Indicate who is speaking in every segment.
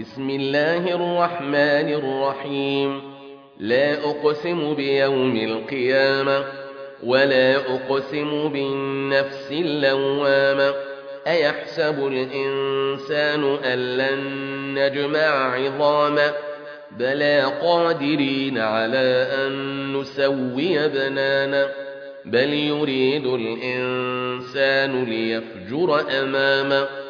Speaker 1: بسم الله الرحمن الرحيم. لا أقسم بيوم القيامة ولا أقسم بالنفس اللوامة. أيحسب الإنسان أن لن نجمع عظاما بلى قادرين على أن نسوي بنانا بل يريد الإنسان ليفجر أماما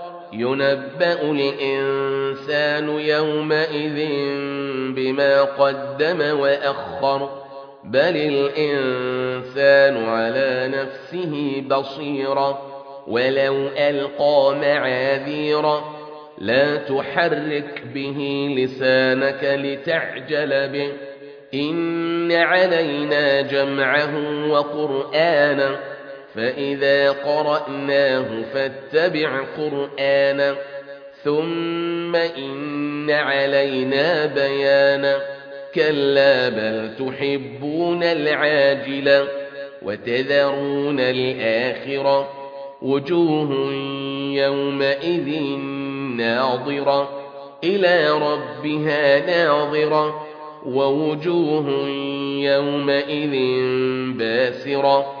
Speaker 1: ينبأ الإنسان يومئذ بما قدم وأخر بل الإنسان على نفسه بصيرا ولو ألقى معاذيرا لا تحرك به لسانك لتعجل به إن علينا جمعه وقرآنا فإذا قرأناه فاتبع قرآنا ثم إن علينا بيانا كلا بل تحبون العاجلة وتذرون الآخرة وجوه يومئذ ناظرة إلى ربها ناظرة ووجوه يومئذ باسرة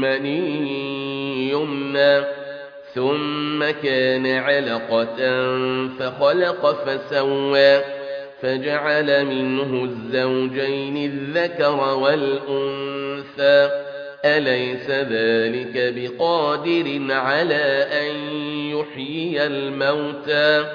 Speaker 1: مني يمنى ثم كان علقة فخلق فسوى فجعل منه الزوجين الذكر والأنثى. أليس ذلك بقادر على أن يحيي الموتى؟